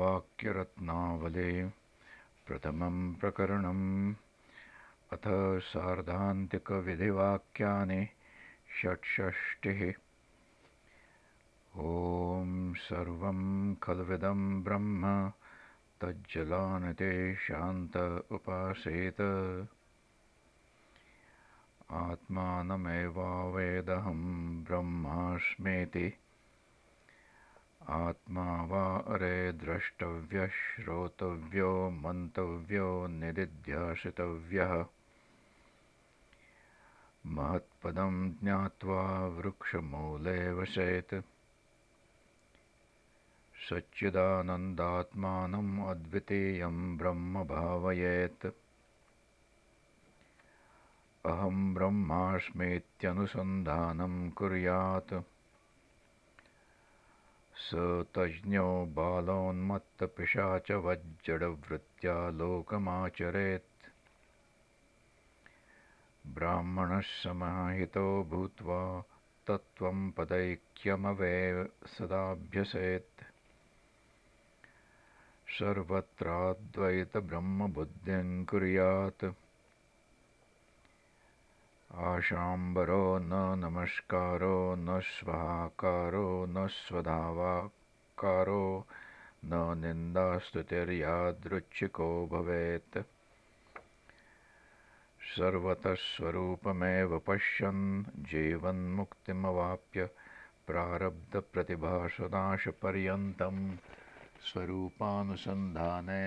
ब्रह्मवाक्यरत्नावले प्रथमं प्रकरणम्। अथ सार्धान्तिकविधिवाक्यानि षट्षष्टिः। ॐ सर्वं खल्विदं ब्रह्म तज्जलानते शान्त उपासेत। आत्मानमेवावेदहं ब्रह्मास्मेति आत्मा वा अरे द्रष्टव्यः श्रोतव्यो मन्तव्यो निदिध्यासितव्यः महत्पदं ज्ञात्वा वृक्षमूले वसेत् सच्चिदानन्दात्मानम् अद्वितीयं ब्रह्म भावयेत् अहं ब्रह्मास्मीत्यनुसन्धानं कुर्यात् तज्ज्ञो बालोन्मत्तपिशाचवज्जडवृत्त्या लोकमाचरेत्। ब्राह्मणः समाहितो भूत्वा तत्त्वं पदैक्यमवे सदाभ्यसेत्। सर्वत्राद्वैतब्रह्मबुद्धिं कुर्यात् आशाम्बरो न नमस्कारो न स्वाहाकारो न स्वधावाकारो न निन्दास्तुतिर्यादृच्छिको भवेत्। सर्वतः पश्यन् जीवन्मुक्तिमवाप्य प्रारब्धप्रतिभासनाशपर्यन्तं स्वरूपानुसन्धाने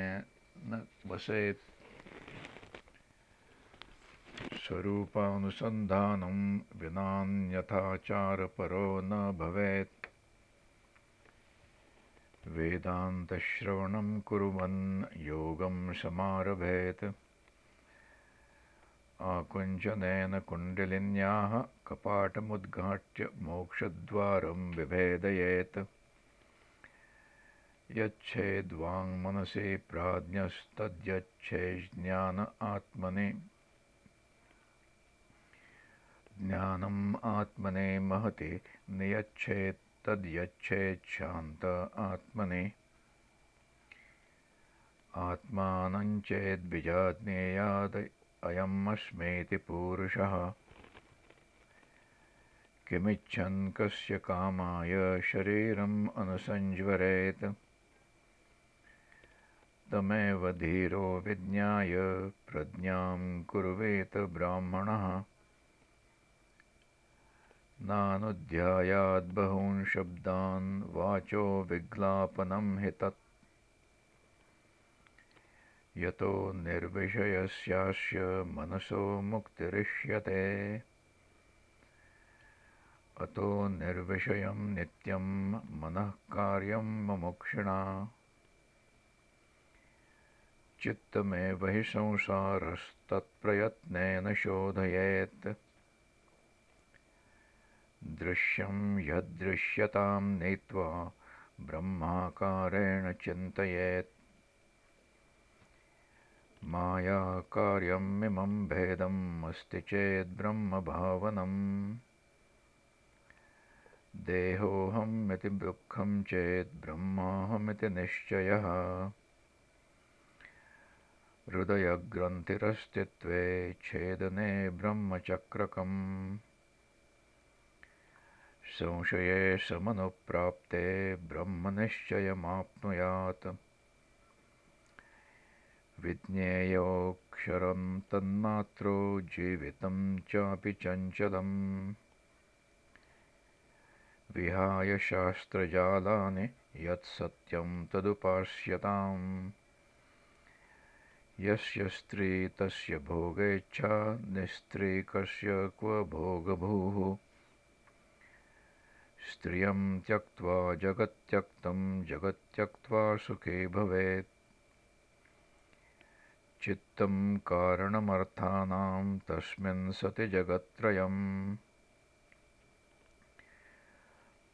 न वसेत् स्वरूपानुसन्धानं विनान्यथाचारपरो न भवेत्। वेदान्तश्रवणं कुर्वन् योगं समारभेत्। आकुञ्चनेन कुण्डलिन्याः कपाटमुद्घाट्य मोक्षद्वारं विभेदयेत्। यच्छेद्वाङ्मनसि प्राज्ञस्तद्यच्छेज्ज्ञान आत्मनि ज्ञानम् आत्मने महति नियच्छेत्तद्यच्छेच्छान्त आत्मने। आत्मानञ्चेद्विजाज्ञेयाद् अयमस्मेति पूरुषः। किमिच्छन् कस्य कामाय शरीरम् अनुसञ्ज्वरेत् तमेव धीरो विज्ञाय प्रज्ञां कुर्वेत ब्राह्मणः नानुध्यायाद्बहून् शब्दान् वाचो विग्लापनं हि तत्। यतो निर्विषयस्यास्य मनसो मुक्तिरिष्यते। अतो निर्विषयं नित्यं मनःकार्यं मुमुक्षिणा। चित्तमेव हि संसारस्तत्प्रयत्नेन शोधयेत् दृश्यं यदृश्यतां नीत्वा ब्रह्माकारेण चिन्तयेत्। मायाकार्यमिमं भेदम् अस्ति चेद्ब्रह्मभावनम् देहोऽहमिति दुःखं चेद्ब्रह्माहमिति निश्चयः। हृदयग्रन्थिरस्तित्वे छेदने ब्रह्मचक्रकम् संशये समनुप्राप्ते ब्रह्मनिश्चयमाप्नुयात्। विज्ञेयोऽक्षरं तन्मात्रो जीवितं चापि चञ्चलम्। विहाय शास्त्रजालानि यत्सत्यं तदुपास्यताम्। यस्य स्त्री तस्य भोगेच्छा निस्त्रीकस्य क्व भोगभूः स्त्रियं त्यक्त्वा जगत्त्यक्तं जगत्त्यक्त्वा सुखे भवेत्। चित्तं कारणमर्थानां तस्मिन् सति जगत्त्रयम्।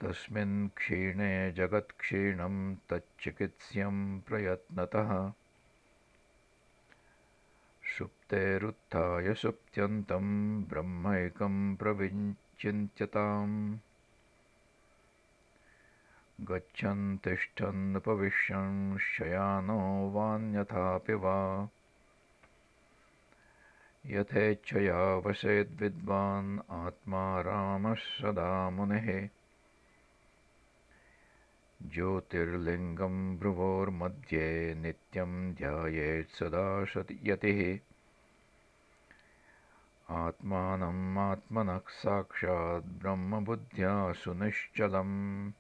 तस्मिन् क्षीणे जगत्क्षीणं तच्चिकित्स्यं प्रयत्नतः। सुप्तेरुत्थाय सुप्त्यन्तं ब्रह्मैकं प्रविञ्चिन्त्यताम् गच्छन् तिष्ठन्नुपविश्यन् शयानो वान्यथापि वा। यथेच्छया वसेद्विद्वान् आत्मा रामः सदा मुनिः। ज्योतिर्लिङ्गं भ्रुवोर्मध्ये नित्यं ध्यायेत् सदा यतिः। आत्मानम् आत्मनः साक्षात् ब्रह्मबुद्ध्या सुनिश्चलम्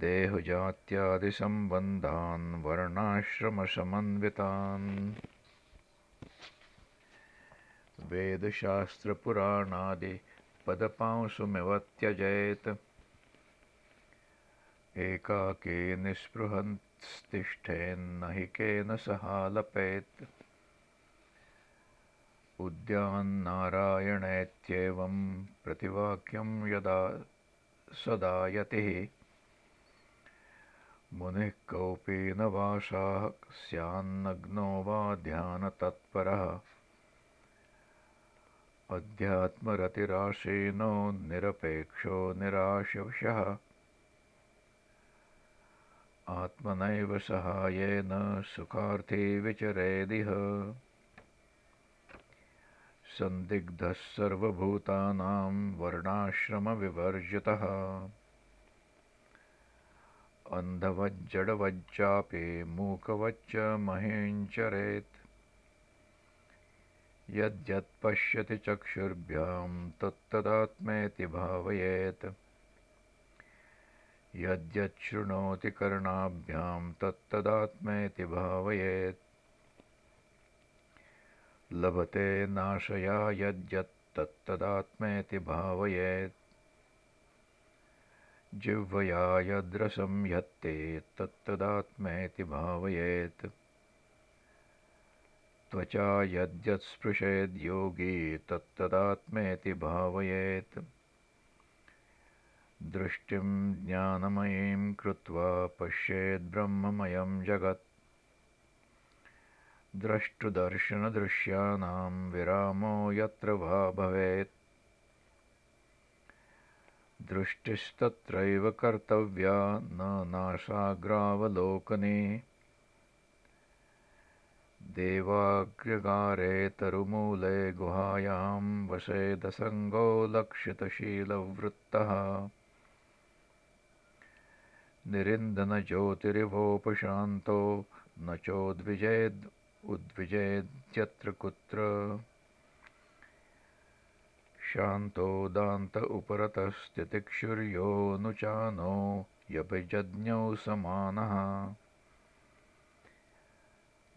देहजात्यादिसम्बन्धान् वर्णाश्रमसमन्वितान्। वेदशास्त्रपुराणादिपदपांसुमिव त्यजेत्। एकाकी निःस्पृहन्स्तिष्ठेन्न हि केन सहालपेत्। उद्यान्नारायणेत्येवं प्रतिवाक्यं यदा सदा यतिः मुनिः कोऽपि न वासाः स्यान्नग्नो वा ध्यानतत्परः। अध्यात्मरतिराशीनो निरपेक्षो निराशवशः आत्मनैव सहायेन सुखार्थी विचरेदिह। सन्दिग्धः सर्वभूतानां वर्णाश्रमविवर्जितः अन्धवज्जडवज्जापि मूकवच्च महेञ्चरेत्। यद्यत्पश्यति चक्षुर्भ्यां तत्तदात्मेति भावयेत्। यद्यच्छृणोति कर्णाभ्यां तत्तदात्मेति भावयेत्। लभते नाशया यद्यत्तत्तदात्मेति भावयेत् जिह्वया यद्रसं यत्ते तत्तदात्मेति भावयेत्। त्वचा यद्यत्स्पृशेद्योगी तत्तदात्मेति भावयेत्। दृष्टिं ज्ञानमयीं कृत्वा पश्येद्ब्रह्ममयं जगत्। द्रष्टुदर्शनदृश्यानां विरामो यत्र वा भवेत् दृष्टिस्तत्रैव कर्तव्या न नाशाग्रावलोकने। देवाग्र्यगारे तरुमूले गुहायां वसेदसङ्गो लक्षितशीलवृत्तः। निरिन्दनज्योतिरिवोपशान्तो न चोद्विजेद् उद्विजेद्यत्र कुत्र शान्तोदान्त उपरतस्तितिक्षुर्योऽनुचानो यभिजज्ञौ समानः।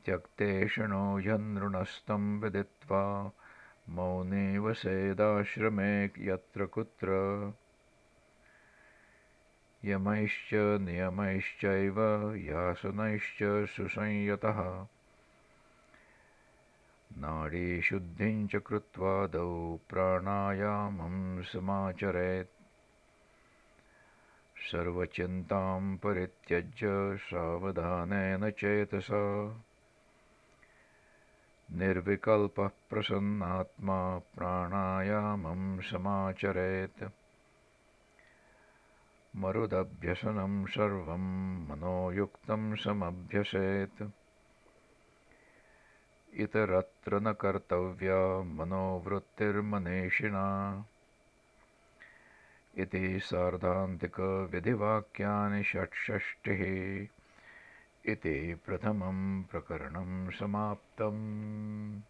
त्यक्तेषणो ह्यनृणस्तं विदित्वा मौनी वसेदाश्रमे यत्र कुत्र। यमैश्च नियमैश्चैव यासनैश्च सुसंयतः नाडीशुद्धिं च कृत्वादौ प्राणायामं समाचरेत्। सर्वचिन्तां परित्यज्य सावधानेन चेतसा। निर्विकल्पः प्रसन्नात्मा प्राणायामं समाचरेत्। मरुदभ्यसनं सर्वं मनोयुक्तं समभ्यसेत् इतरत्र न कर्तव्या मनोवृत्तिर्मनीषिणा। इति सार्धान्तिकविधिवाक्यानि षट्षष्टिः। इति प्रथमं प्रकरणं समाप्तम्